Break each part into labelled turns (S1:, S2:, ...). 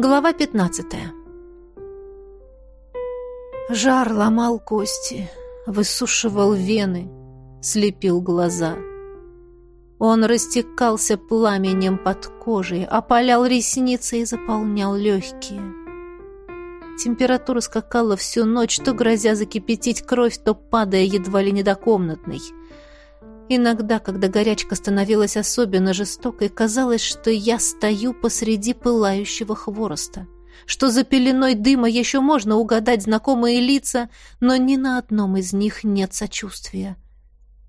S1: Глава 15 Жар ломал кости, высушивал вены, слепил глаза. Он растекался пламенем под кожей, опалял ресницы и заполнял легкие. Температура скакала всю ночь, то грозя закипятить кровь, то падая едва ли не до комнатной. Иногда, когда горячка становилась особенно жестокой, казалось, что я стою посреди пылающего хвороста, что за пеленой дыма еще можно угадать знакомые лица, но ни на одном из них нет сочувствия.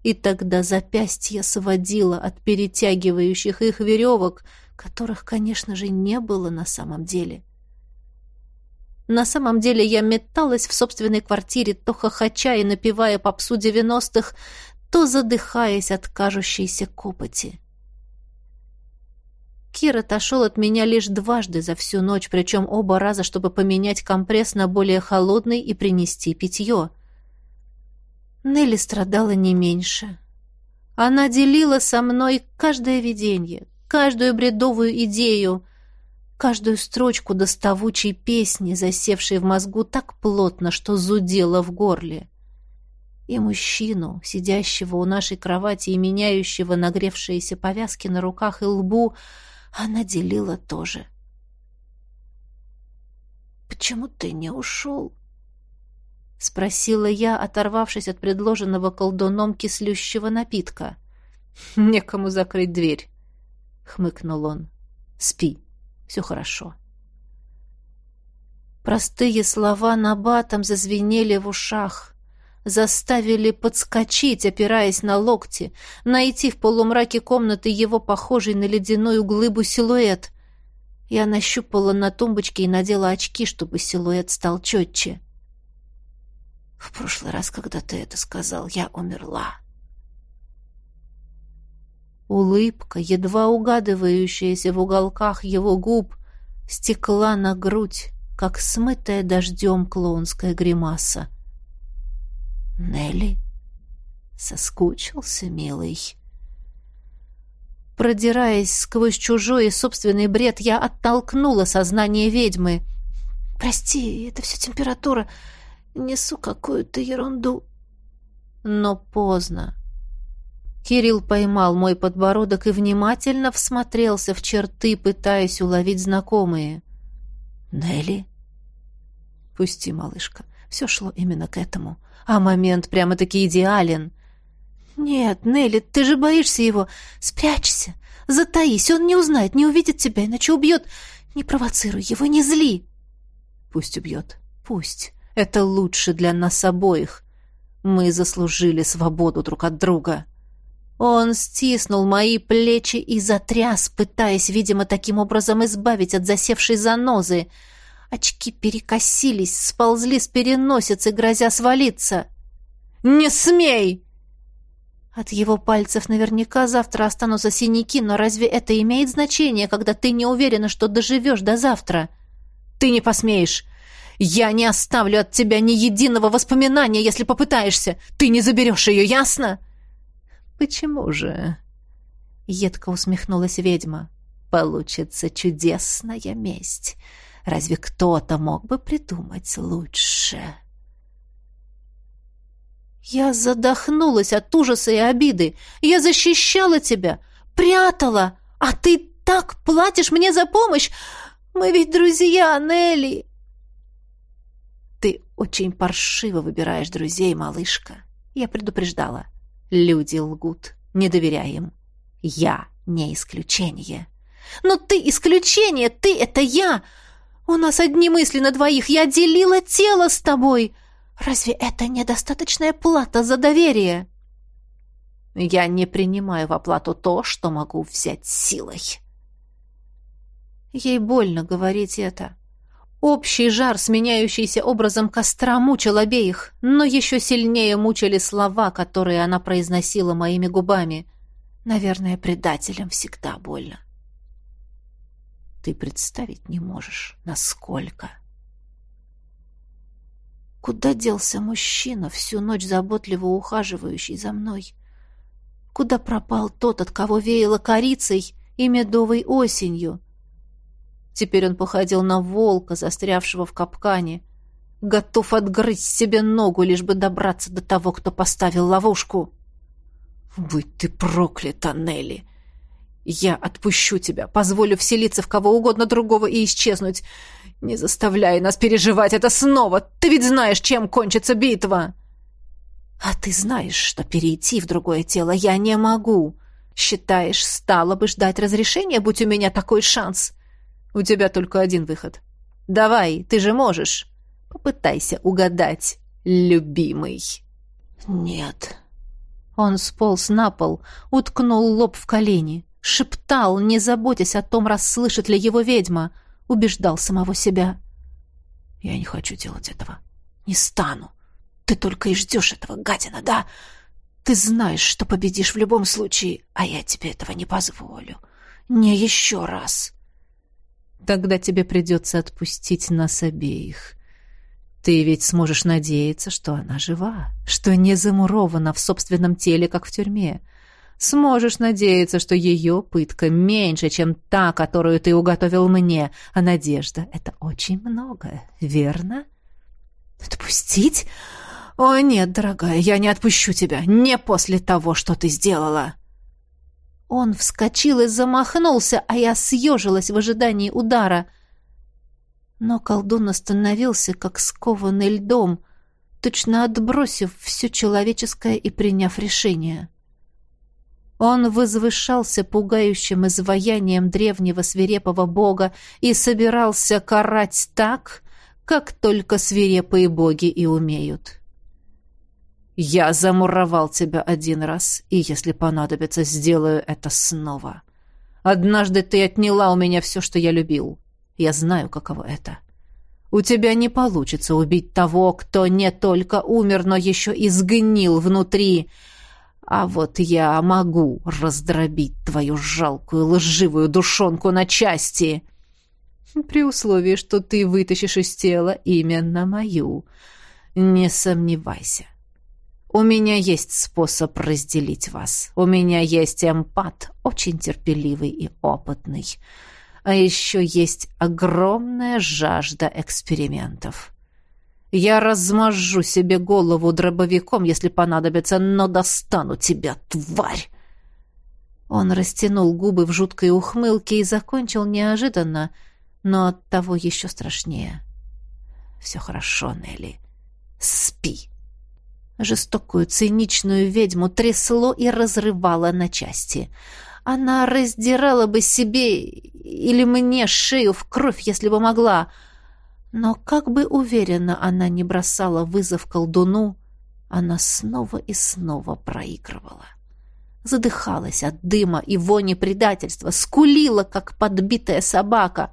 S1: И тогда запястье сводило от перетягивающих их веревок, которых, конечно же, не было на самом деле. На самом деле я металась в собственной квартире, то хохоча и напевая попсу девяностых, то задыхаясь от кажущейся копоти. Кир отошел от меня лишь дважды за всю ночь, причем оба раза, чтобы поменять компресс на более холодный и принести питье. Нелли страдала не меньше. Она делила со мной каждое видение, каждую бредовую идею, каждую строчку доставучей песни, засевшей в мозгу так плотно, что зудела в горле и мужчину, сидящего у нашей кровати и меняющего нагревшиеся повязки на руках и лбу, она делила тоже. «Почему ты не ушел?» — спросила я, оторвавшись от предложенного колдуном кислющего напитка. «Некому закрыть дверь», — хмыкнул он. «Спи, все хорошо». Простые слова на батом зазвенели в ушах заставили подскочить, опираясь на локти, найти в полумраке комнаты его похожий на ледяную глыбу силуэт. Я нащупала на тумбочке и надела очки, чтобы силуэт стал четче. В прошлый раз, когда ты это сказал, я умерла. Улыбка, едва угадывающаяся в уголках его губ, стекла на грудь, как смытая дождем клоунская гримаса. Нелли? Соскучился, милый. Продираясь сквозь чужой и собственный бред, я оттолкнула сознание ведьмы. «Прости, это все температура. Несу какую-то ерунду». Но поздно. Кирилл поймал мой подбородок и внимательно всмотрелся в черты, пытаясь уловить знакомые. «Нелли?» «Пусти, малышка. Все шло именно к этому. А момент прямо-таки идеален. «Нет, Нелли, ты же боишься его. Спрячься, затаись, он не узнает, не увидит тебя, иначе убьет. Не провоцируй его, не зли». «Пусть убьет, пусть. Это лучше для нас обоих. Мы заслужили свободу друг от друга». Он стиснул мои плечи и затряс, пытаясь, видимо, таким образом избавить от засевшей занозы — Очки перекосились, сползли с переносицы, грозя свалиться. «Не смей!» От его пальцев наверняка завтра останутся синяки, но разве это имеет значение, когда ты не уверена, что доживешь до завтра? Ты не посмеешь. Я не оставлю от тебя ни единого воспоминания, если попытаешься. Ты не заберешь ее, ясно? Почему же? Едко усмехнулась ведьма. Получится чудесная месть. Разве кто-то мог бы придумать лучше? Я задохнулась от ужаса и обиды. Я защищала тебя, прятала, а ты так платишь мне за помощь. Мы ведь друзья, Нелли. Ты очень паршиво выбираешь друзей, малышка. Я предупреждала. Люди лгут, не доверяй им. Я не исключение. Но ты исключение, ты — это я. У нас одни мысли на двоих. Я делила тело с тобой. Разве это недостаточная плата за доверие? Я не принимаю в оплату то, что могу взять силой. Ей больно говорить это. Общий жар, сменяющийся образом костра, мучил обеих, но еще сильнее мучили слова, которые она произносила моими губами. Наверное, предателям всегда больно. Ты представить не можешь, насколько. Куда делся мужчина, всю ночь заботливо ухаживающий за мной? Куда пропал тот, от кого веяло корицей и медовой осенью? Теперь он походил на волка, застрявшего в капкане, готов отгрызть себе ногу, лишь бы добраться до того, кто поставил ловушку. «Будь ты проклята, Нелли! Я отпущу тебя, позволю вселиться в кого угодно другого и исчезнуть. Не заставляй нас переживать это снова. Ты ведь знаешь, чем кончится битва!» «А ты знаешь, что перейти в другое тело я не могу. Считаешь, стало бы ждать разрешения, будь у меня такой шанс? У тебя только один выход. Давай, ты же можешь. Попытайся угадать, любимый». «Нет». Он сполз на пол, уткнул лоб в колени, шептал, не заботясь о том, расслышит ли его ведьма, убеждал самого себя. «Я не хочу делать этого. Не стану. Ты только и ждешь этого, гадина, да? Ты знаешь, что победишь в любом случае, а я тебе этого не позволю. Не еще раз. Тогда тебе придется отпустить нас обеих. Ты ведь сможешь надеяться, что она жива, что не замурована в собственном теле, как в тюрьме. Сможешь надеяться, что ее пытка меньше, чем та, которую ты уготовил мне, а надежда — это очень много, верно? Отпустить? «О, нет, дорогая, я не отпущу тебя. Не после того, что ты сделала». Он вскочил и замахнулся, а я съежилась в ожидании удара. Но колдун остановился, как скованный льдом, точно отбросив все человеческое и приняв решение. Он возвышался пугающим изваянием древнего свирепого бога и собирался карать так, как только свирепые боги и умеют. Я замуровал тебя один раз, и, если понадобится, сделаю это снова. Однажды ты отняла у меня все, что я любил. Я знаю, каково это. У тебя не получится убить того, кто не только умер, но еще и сгнил внутри. А вот я могу раздробить твою жалкую лживую душонку на части. При условии, что ты вытащишь из тела именно мою. Не сомневайся. У меня есть способ разделить вас. У меня есть эмпат, очень терпеливый и опытный. А еще есть огромная жажда экспериментов. Я размажу себе голову дробовиком, если понадобится, но достану тебя, тварь!» Он растянул губы в жуткой ухмылке и закончил неожиданно, но оттого еще страшнее. «Все хорошо, Нелли. Спи!» Жестокую, циничную ведьму трясло и разрывало на части. Она раздирала бы себе или мне шею в кровь, если бы могла. Но как бы уверенно она не бросала вызов колдуну, она снова и снова проигрывала. Задыхалась от дыма и вони предательства, скулила, как подбитая собака.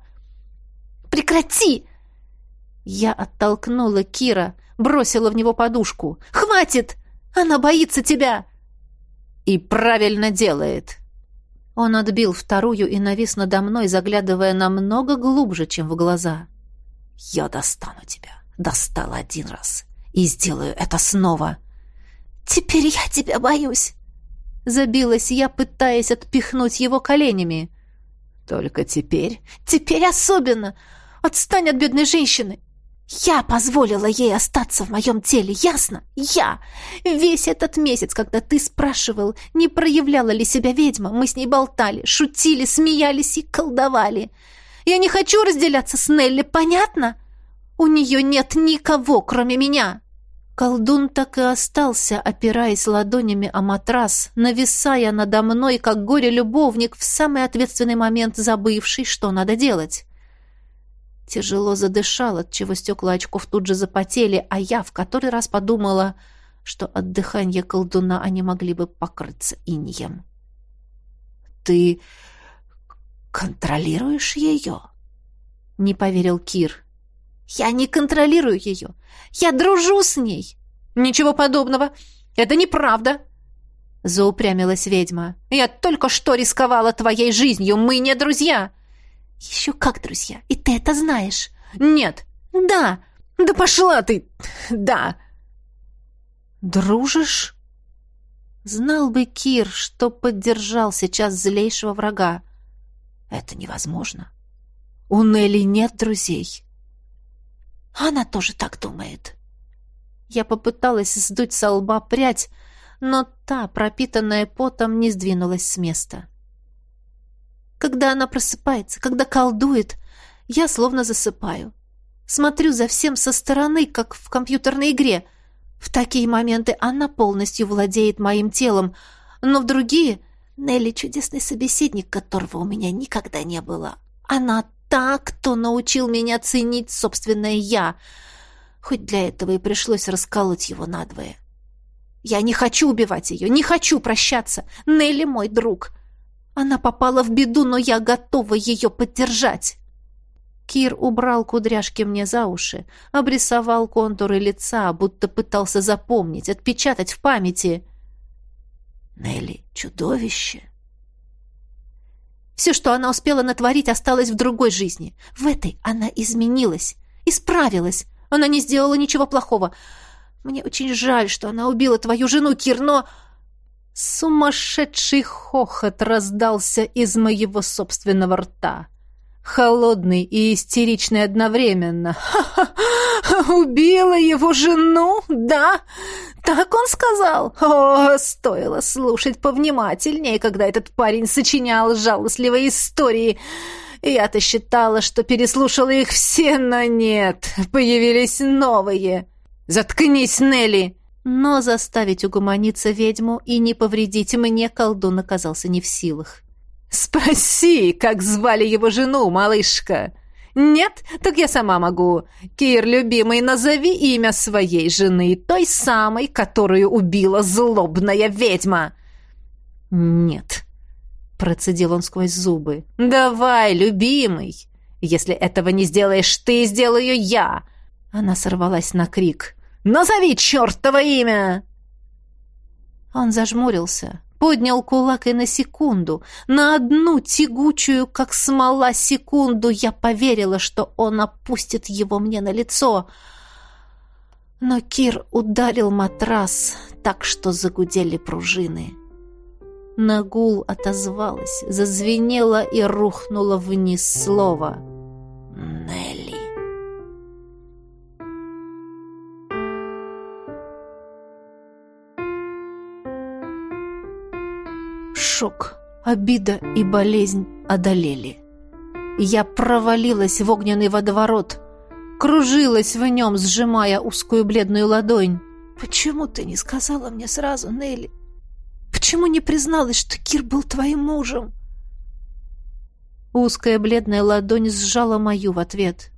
S1: «Прекрати!» Я оттолкнула Кира, бросила в него подушку. «Хватит! Она боится тебя!» «И правильно делает!» Он отбил вторую и навис надо мной, заглядывая намного глубже, чем в глаза. «Я достану тебя. Достал один раз. И сделаю это снова». «Теперь я тебя боюсь!» Забилась я, пытаясь отпихнуть его коленями. «Только теперь?» «Теперь особенно! Отстань от бедной женщины! Я позволила ей остаться в моем теле, ясно? Я! Весь этот месяц, когда ты спрашивал, не проявляла ли себя ведьма, мы с ней болтали, шутили, смеялись и колдовали. Я не хочу разделяться с Нелли, понятно? У нее нет никого, кроме меня!» Колдун так и остался, опираясь ладонями о матрас, нависая надо мной, как горе-любовник, в самый ответственный момент забывший, что надо делать. Тяжело задышал, отчего стекла очков тут же запотели, а я в который раз подумала, что от дыхания колдуна они могли бы покрыться иньем. «Ты контролируешь ее?» — не поверил Кир. «Я не контролирую ее. Я дружу с ней». «Ничего подобного. Это неправда», — заупрямилась ведьма. «Я только что рисковала твоей жизнью. Мы не друзья». «Еще как, друзья, и ты это знаешь?» «Нет». «Да». «Да пошла ты!» «Да». «Дружишь?» Знал бы Кир, что поддержал сейчас злейшего врага. Это невозможно. У Нелли нет друзей. Она тоже так думает. Я попыталась сдуть со лба прядь, но та, пропитанная потом, не сдвинулась с места. Когда она просыпается, когда колдует, я словно засыпаю. Смотрю за всем со стороны, как в компьютерной игре. В такие моменты она полностью владеет моим телом, но в другие Нелли чудесный собеседник, которого у меня никогда не было. Она та, кто научил меня ценить собственное «я», хоть для этого и пришлось расколоть его надвое. Я не хочу убивать ее, не хочу прощаться. Нелли мой друг. Она попала в беду, но я готова ее поддержать. Кир убрал кудряшки мне за уши, обрисовал контуры лица, будто пытался запомнить, отпечатать в памяти. Нелли — чудовище. Все, что она успела натворить, осталось в другой жизни. В этой она изменилась, исправилась. Она не сделала ничего плохого. Мне очень жаль, что она убила твою жену, Кир, но... Сумасшедший хохот раздался из моего собственного рта. Холодный и истеричный одновременно. «Ха-ха! Убила его жену? Да? Так он сказал? О, стоило слушать повнимательнее, когда этот парень сочинял жалостливые истории. Я-то считала, что переслушала их все, но нет, появились новые. Заткнись, Нелли!» Но заставить угомониться ведьму и не повредить мне колдун оказался не в силах. «Спроси, как звали его жену, малышка!» «Нет? Так я сама могу. Кир, любимый, назови имя своей жены, той самой, которую убила злобная ведьма!» «Нет», — процедил он сквозь зубы. «Давай, любимый! Если этого не сделаешь ты, сделаю я!» Она сорвалась на крик. «Назови чертово имя!» Он зажмурился, поднял кулак и на секунду, на одну тягучую, как смола, секунду я поверила, что он опустит его мне на лицо. Но Кир ударил матрас так, что загудели пружины. Нагул отозвалась, зазвенела и рухнула вниз слово «Нелли». Шок, обида и болезнь одолели. Я провалилась в огненный водоворот, кружилась в нем, сжимая узкую бледную ладонь. «Почему ты не сказала мне сразу, Нелли? Почему не призналась, что Кир был твоим мужем?» Узкая бледная ладонь сжала мою в ответ.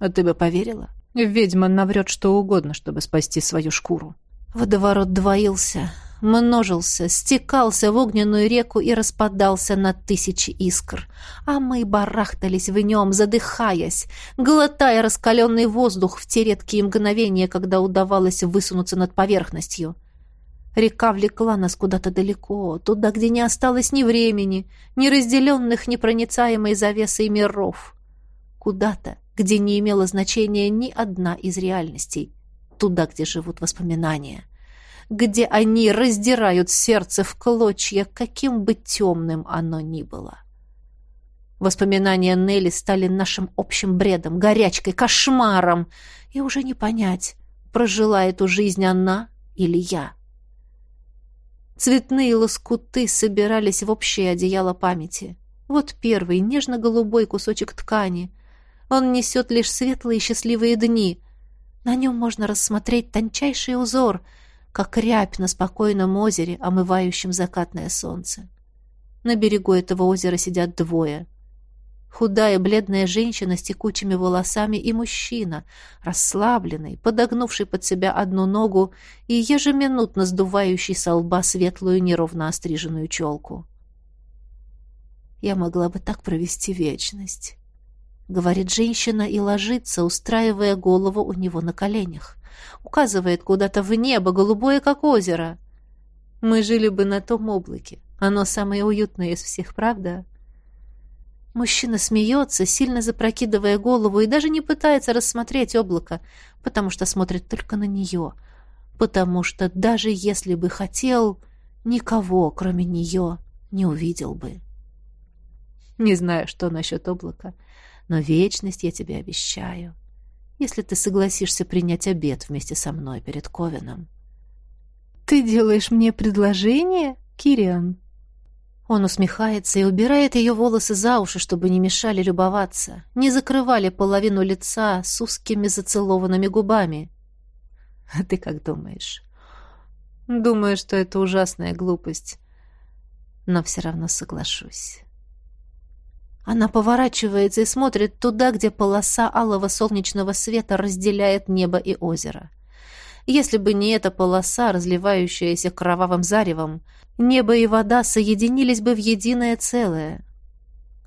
S1: «А ты бы поверила? Ведьма наврет что угодно, чтобы спасти свою шкуру». Водоворот двоился, множился, стекался в огненную реку и распадался на тысячи искр. А мы барахтались в нем, задыхаясь, глотая раскаленный воздух в те редкие мгновения, когда удавалось высунуться над поверхностью. Река влекла нас куда-то далеко, туда, где не осталось ни времени, ни разделенных непроницаемой завесой миров. Куда-то, где не имела значения ни одна из реальностей, туда, где живут воспоминания где они раздирают сердце в клочья, каким бы темным оно ни было. Воспоминания Нелли стали нашим общим бредом, горячкой, кошмаром, и уже не понять, прожила эту жизнь она или я. Цветные лоскуты собирались в общее одеяло памяти. Вот первый, нежно-голубой кусочек ткани. Он несет лишь светлые счастливые дни. На нем можно рассмотреть тончайший узор — как рябь на спокойном озере, омывающем закатное солнце. На берегу этого озера сидят двое. Худая бледная женщина с текучими волосами и мужчина, расслабленный, подогнувший под себя одну ногу и ежеминутно сдувающий со лба светлую неровно остриженную челку. Я могла бы так провести вечность. — говорит женщина и ложится, устраивая голову у него на коленях. Указывает куда-то в небо, голубое, как озеро. Мы жили бы на том облаке. Оно самое уютное из всех, правда? Мужчина смеется, сильно запрокидывая голову, и даже не пытается рассмотреть облако, потому что смотрит только на нее. Потому что даже если бы хотел, никого, кроме нее, не увидел бы. Не знаю, что насчет облака. но вечность я тебе обещаю, если ты согласишься принять обед вместе со мной перед Ковеном.
S2: «Ты делаешь мне предложение, Кириан?»
S1: Он усмехается и убирает ее волосы за уши, чтобы не мешали любоваться, не закрывали половину лица с узкими зацелованными губами. А ты как думаешь? Думаю, что это ужасная глупость, но все равно соглашусь. Она поворачивается и смотрит туда, где полоса алого солнечного света разделяет небо и озеро. Если бы не эта полоса, разливающаяся кровавым заревом, небо и вода соединились бы в единое целое.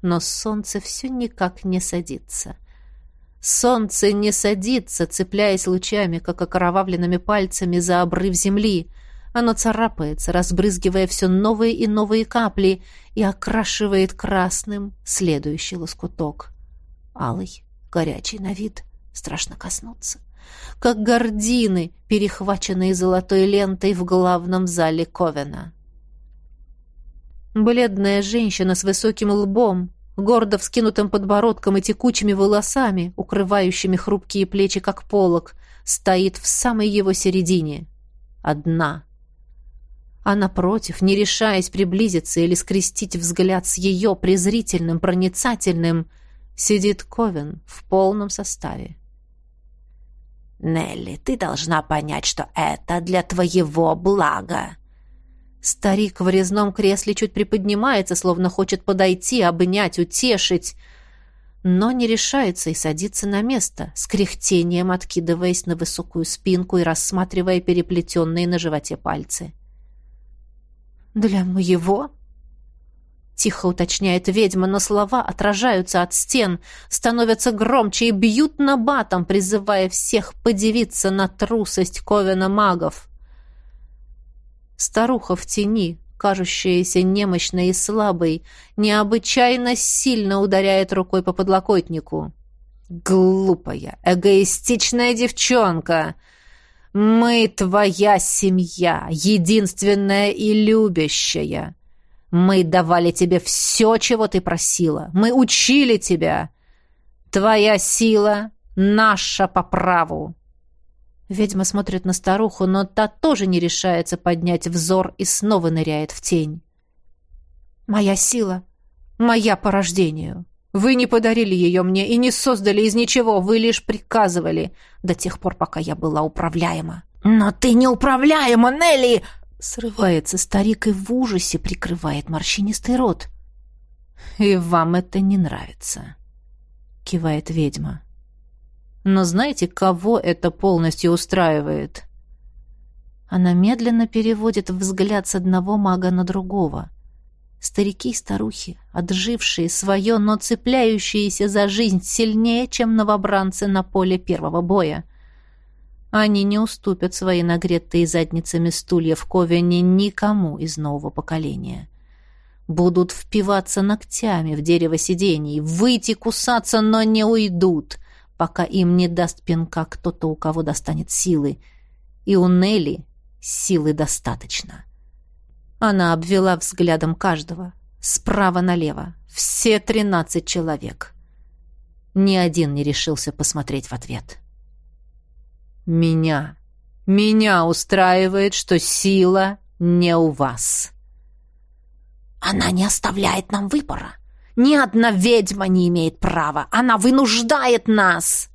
S1: Но солнце все никак не садится. Солнце не садится, цепляясь лучами, как окровавленными пальцами за обрыв земли. Оно царапается, разбрызгивая все новые и новые капли, и окрашивает красным следующий лоскуток. Алый, горячий на вид, страшно коснуться как гордины, перехваченные золотой лентой в главном зале Ковена. Бледная женщина с высоким лбом, гордо вскинутым подбородком и текучими волосами, укрывающими хрупкие плечи, как полог, стоит в самой его середине. Одна. А напротив, не решаясь приблизиться или скрестить взгляд с ее презрительным, проницательным, сидит Ковен в полном составе.
S3: «Нелли, ты должна понять, что это для твоего блага».
S1: Старик в резном кресле чуть приподнимается, словно хочет подойти, обнять, утешить, но не решается и садится на место, с кряхтением откидываясь на высокую спинку и рассматривая переплетенные на животе пальцы. «Для моего?» Тихо уточняет ведьма, но слова отражаются от стен, становятся громче и бьют на батом, призывая всех подивиться на трусость Ковена магов. Старуха в тени, кажущаяся немощной и слабой, необычайно сильно ударяет рукой по подлокотнику. «Глупая, эгоистичная девчонка! Мы твоя семья, единственная и любящая!» Мы давали тебе все, чего ты просила. Мы учили тебя. Твоя сила наша по праву. Ведьма смотрит на старуху, но та тоже не решается поднять взор и снова ныряет в тень. Моя сила, моя по рождению. Вы не подарили ее мне и не создали из ничего, вы лишь приказывали до тех пор, пока я была управляема.
S3: «Но ты не управляема, Нелли!»
S1: Срывается старик и в ужасе прикрывает морщинистый рот. «И вам это не нравится», — кивает ведьма. «Но знаете, кого это полностью устраивает?» Она медленно переводит взгляд с одного мага на другого. Старики и старухи, отжившие свое, но цепляющиеся за жизнь сильнее, чем новобранцы на поле первого боя — они не уступят свои нагретые задницами стулья в Ковене никому из нового поколения. Будут впиваться ногтями в дерево сидений, выйти кусаться, но не уйдут, пока им не даст пинка кто-то, у кого достанет силы. И у Нелли силы достаточно. Она обвела взглядом каждого, справа налево, все тринадцать человек. Ни один не решился посмотреть в ответ. — меня. Меня устраивает, что сила не у вас.
S3: Она не оставляет нам выбора. Ни одна ведьма не имеет права. Она вынуждает нас.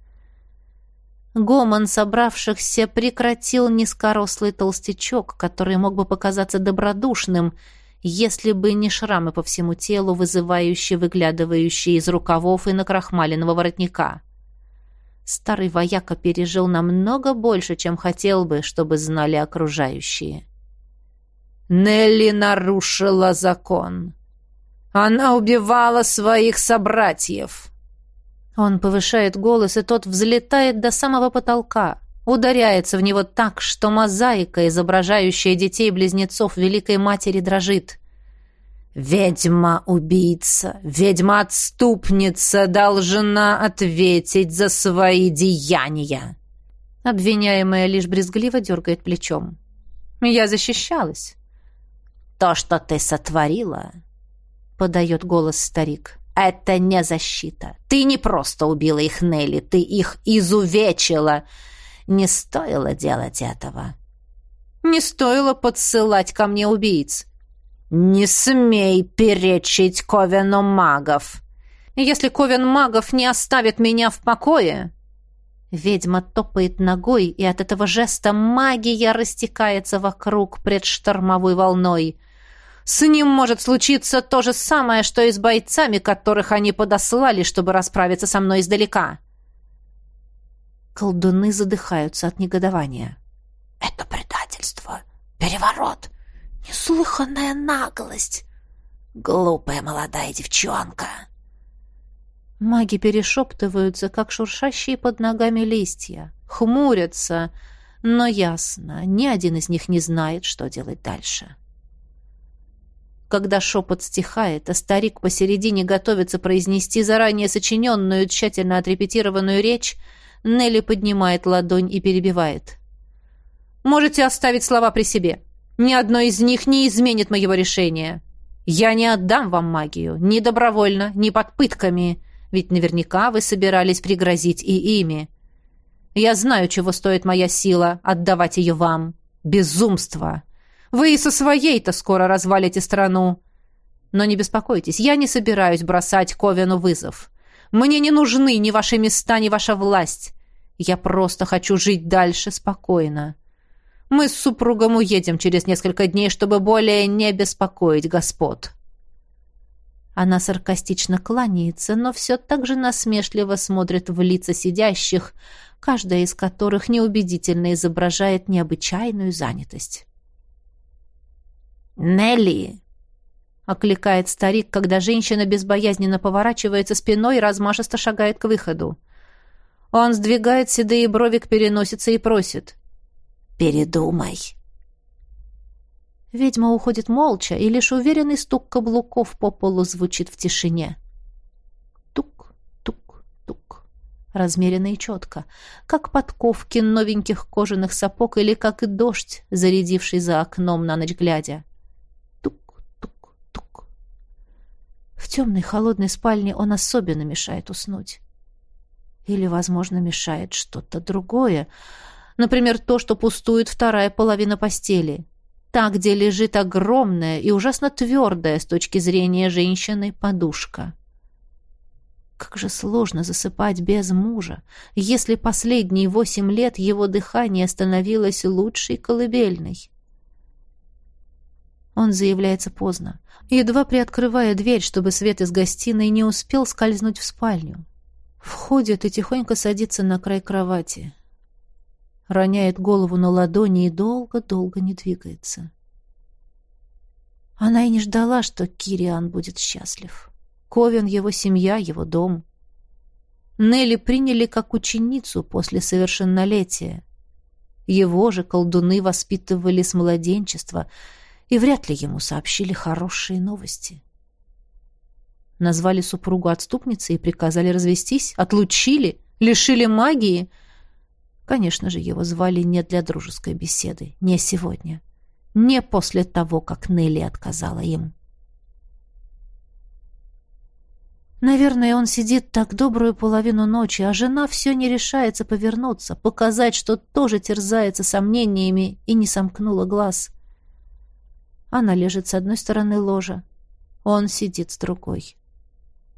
S1: Гомон собравшихся прекратил низкорослый толстячок, который мог бы показаться добродушным, если бы не шрамы по всему телу, вызывающие выглядывающие из рукавов и накрахмаленного воротника. Старый вояка пережил намного больше, чем хотел бы, чтобы знали окружающие. Нелли нарушила закон. Она убивала своих собратьев. Он повышает голос, и тот взлетает до самого потолка, ударяется в него так, что мозаика, изображающая детей-близнецов Великой Матери, дрожит. Ведьма-убийца, ведьма-отступница должна ответить за свои деяния. Обвиняемая лишь брезгливо дергает плечом. Я защищалась.
S3: То, что ты сотворила, подает голос старик. Это не защита. Ты не просто убила их, Нелли, ты их изувечила. Не стоило делать этого.
S1: Не стоило подсылать ко мне убийц.
S3: Не смей перечить Ковену магов.
S1: Если Ковен магов не оставит меня в покое... Ведьма топает ногой, и от этого жеста магия растекается вокруг предштормовой волной. С ним может случиться то же самое, что и с бойцами, которых они подослали, чтобы расправиться со мной издалека. Колдуны задыхаются от негодования.
S3: «Это предательство! Переворот! Неслыханная наглость! Глупая молодая девчонка!»
S1: Маги перешептываются, как шуршащие под ногами листья, хмурятся, но ясно, ни один из них не знает, что делать дальше. Когда шепот стихает, а старик посередине готовится произнести заранее сочиненную, тщательно отрепетированную речь, Нелли поднимает ладонь и перебивает. «Можете оставить слова при себе. Ни одно из них не изменит моего решения. Я не отдам вам магию, ни добровольно, ни под пытками ведь наверняка вы собирались пригрозить и ими. Я знаю, чего стоит моя сила отдавать ее вам. Безумство. Вы и со своей-то скоро развалите страну. Но не беспокойтесь, я не собираюсь бросать Ковену вызов. Мне не нужны ни ваши места, ни ваша власть. Я просто хочу жить дальше спокойно. Мы с супругом уедем через несколько дней, чтобы более не беспокоить господ». Она саркастично кланяется, но все так же насмешливо смотрит в лица сидящих, каждая из которых неубедительно изображает необычайную занятость.
S3: «Нелли!» — окликает старик, когда женщина безбоязненно поворачивается спиной и размашисто шагает к выходу.
S1: Он сдвигает седые брови к переносице и просит.
S3: «Передумай!»
S1: Ведьма уходит молча, и лишь уверенный стук каблуков по полу звучит в тишине. Тук-тук-тук. Размеренно и четко, как подковки новеньких кожаных сапог или как и дождь, зарядивший за окном на ночь глядя. В темной холодной спальне он особенно мешает уснуть. Или, возможно, мешает что-то другое, например, то, что пустует вторая половина постели — та, где лежит огромная и ужасно твердая с точки зрения женщины подушка. Как же сложно засыпать без мужа, если последние восемь лет его дыхание становилось лучшей колыбельной. Он заявляется поздно, едва приоткрывая дверь, чтобы свет из гостиной не успел скользнуть в спальню. Входит и тихонько садится на край кровати роняет голову на ладони и долго-долго не двигается. Она и не ждала, что Кириан будет счастлив. Ковен — его семья, его дом. Нелли приняли как ученицу после совершеннолетия. Его же колдуны воспитывали с младенчества, и вряд ли ему сообщили хорошие новости. Назвали супругу отступницей и приказали развестись, отлучили, лишили магии — Конечно же, его звали не для дружеской беседы, не сегодня, не после того, как Нелли отказала им. Наверное, он сидит так добрую половину ночи, а жена все не решается повернуться, показать, что тоже терзается сомнениями и не сомкнула глаз. Она лежит с одной стороны ложа, он сидит с другой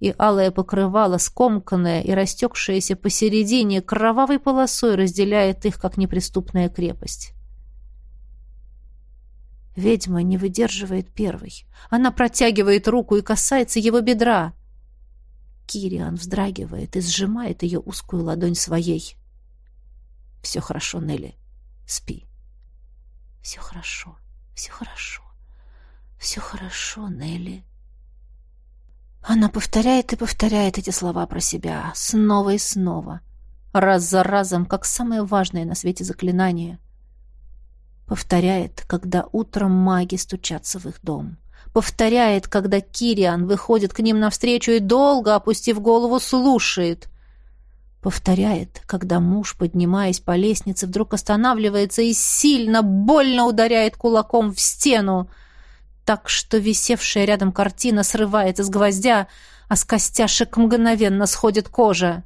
S1: и алое покрывало, скомканное и растекшееся посередине, кровавой полосой разделяет их, как неприступная крепость. Ведьма не выдерживает первой. Она протягивает руку и касается его бедра. Кириан вздрагивает и сжимает ее узкую ладонь своей. «Все хорошо, Нелли. Спи». «Все хорошо, все хорошо, все хорошо, Нелли». Она повторяет и повторяет эти слова про себя, снова и снова, раз за разом, как самое важное на свете заклинание. Повторяет, когда утром маги стучатся в их дом. Повторяет, когда Кириан выходит к ним навстречу и долго, опустив голову, слушает. Повторяет, когда муж, поднимаясь по лестнице, вдруг останавливается и сильно, больно ударяет кулаком в стену. Так что висевшая рядом картина срывается с гвоздя, а с костяшек мгновенно сходит кожа.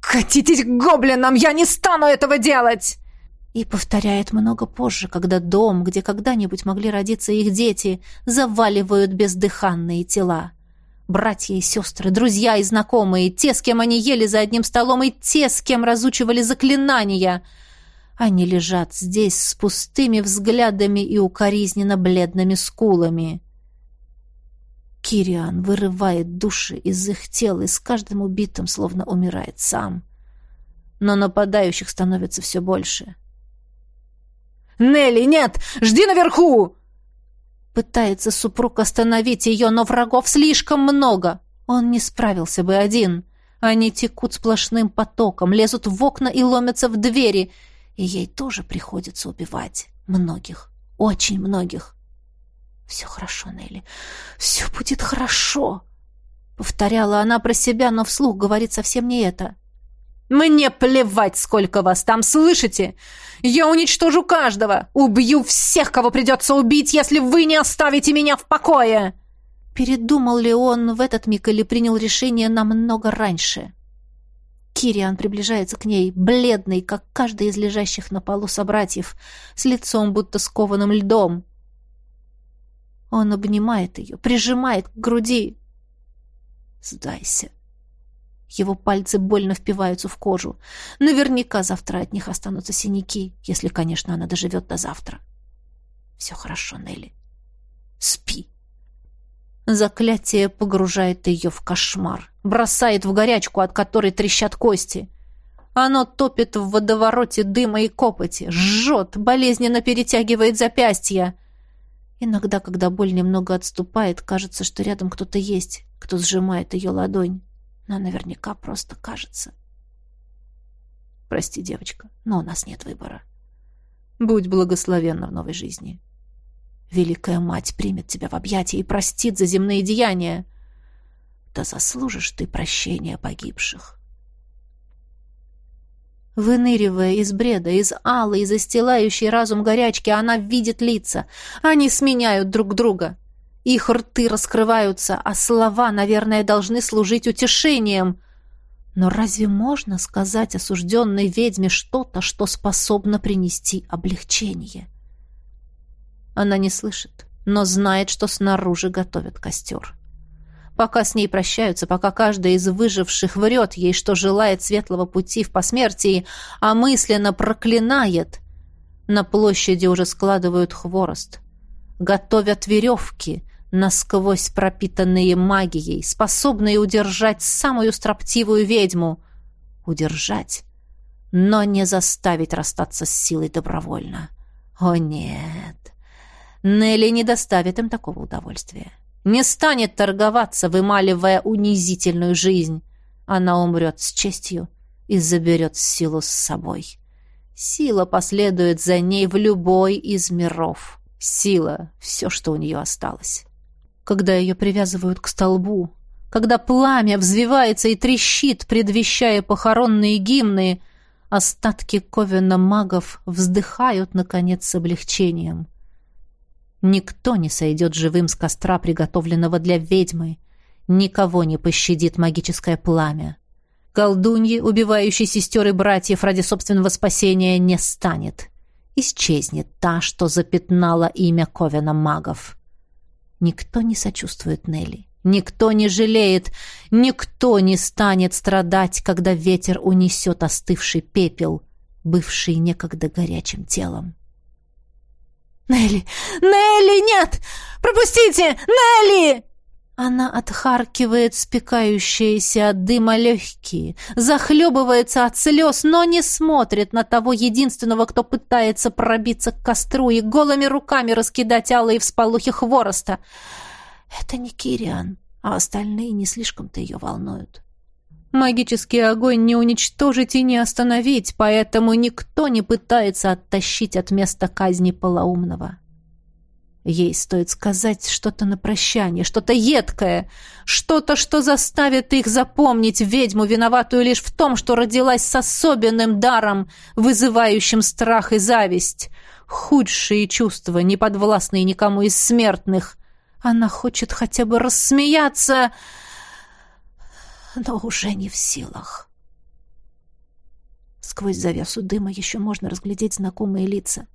S3: «Катитесь к гоблинам! Я не стану этого делать!»
S1: И повторяет много позже, когда дом, где когда-нибудь могли родиться их дети, заваливают бездыханные тела. Братья и сестры, друзья и знакомые, те, с кем они ели за одним столом, и те, с кем разучивали заклинания. Они лежат здесь с пустыми взглядами и укоризненно бледными скулами. Кириан вырывает души из их тел и с каждым убитым словно умирает сам. Но нападающих становится все больше.
S3: «Нелли, нет! Жди наверху!»
S1: Пытается супруг остановить ее, но врагов слишком много. Он не справился бы один. Они текут сплошным потоком, лезут в окна и ломятся в двери. И ей тоже приходится убивать. Многих. Очень многих. «Все хорошо, Нелли. Все будет хорошо!» Повторяла она про себя, но вслух говорит совсем не это.
S3: «Мне плевать, сколько вас там, слышите? Я уничтожу каждого! Убью всех, кого придется убить, если вы не оставите меня в покое!»
S1: Передумал ли он в этот миг или принял решение намного раньше? Кириан приближается к ней, бледный, как каждый из лежащих на полу собратьев, с лицом будто скованным льдом. Он обнимает ее, прижимает к груди. «Сдайся», его пальцы больно впиваются в кожу. Наверняка завтра от них останутся синяки, если, конечно, она доживет до завтра. Все хорошо, Нелли. Спи. Заклятие погружает ее в кошмар, бросает в горячку, от которой трещат кости. Оно топит в водовороте дыма и копоти, жжет, болезненно перетягивает запястья. Иногда, когда боль немного отступает, кажется, что рядом кто-то есть, кто сжимает ее ладонь но наверняка просто кажется. Прости, девочка, но у нас нет выбора. Будь благословенна в новой жизни. Великая мать примет тебя в объятия и простит за земные деяния. Да заслужишь ты прощения погибших. Выныривая из бреда, из алой, застилающей разум горячки, она видит лица. Они сменяют друг друга. Их рты раскрываются, а слова, наверное, должны служить утешением. Но разве можно сказать осужденной ведьме что-то, что способно принести облегчение? Она не слышит, но знает, что снаружи готовят костер. Пока с ней прощаются, пока каждый из выживших врет ей, что желает светлого пути в посмертии, а мысленно проклинает, на площади уже складывают хворост, готовят веревки, насквозь пропитанные магией, способные удержать самую строптивую ведьму. Удержать, но не заставить расстаться с силой добровольно. О нет, Нелли не доставит им такого удовольствия. Не станет торговаться, вымаливая унизительную жизнь. Она умрет с честью и заберет силу с собой. Сила последует за ней в любой из миров. Сила — все, что у нее осталось когда ее привязывают к столбу, когда пламя взвивается и трещит, предвещая похоронные гимны, остатки ковена магов вздыхают, наконец, с облегчением. Никто не сойдет живым с костра, приготовленного для ведьмы. Никого не пощадит магическое пламя. Колдуньи, убивающей сестер и братьев ради собственного спасения, не станет. Исчезнет та, что запятнала имя Ковена магов. Никто не сочувствует Нелли. Никто не жалеет, никто не станет страдать, когда ветер унесет остывший пепел, бывший некогда горячим телом.
S3: «Нелли! Нелли, нет! Пропустите! Нелли!»
S1: Она отхаркивает спекающиеся от дыма легкие, захлебывается от слез, но не смотрит на того единственного, кто пытается пробиться к костру и голыми руками раскидать алые всполохи хвороста. Это не Кириан, а остальные не слишком-то ее волнуют. Магический огонь не уничтожить и не остановить, поэтому никто не пытается оттащить от места казни полоумного. Ей стоит сказать что-то на прощание, что-то едкое, что-то, что заставит их запомнить ведьму, виноватую лишь в том, что родилась с особенным даром, вызывающим страх и зависть. Худшие чувства, неподвластные никому из смертных. Она хочет хотя бы рассмеяться, но уже не в силах. Сквозь завесу дыма еще можно разглядеть знакомые лица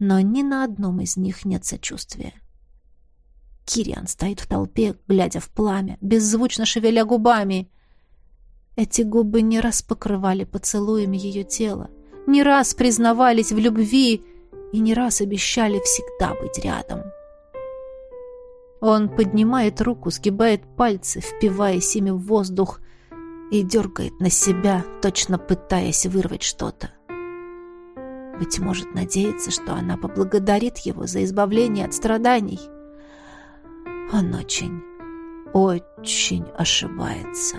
S1: но ни на одном из них нет сочувствия. Кириан стоит в толпе, глядя в пламя, беззвучно шевеля губами. Эти губы не раз покрывали поцелуями ее тело, не раз признавались в любви и не раз обещали всегда быть рядом. Он поднимает руку, сгибает пальцы, впиваясь ими в воздух, и дергает на себя, точно пытаясь вырвать что-то. Быть может, надеется, что она поблагодарит его за избавление от страданий. Он очень, очень ошибается.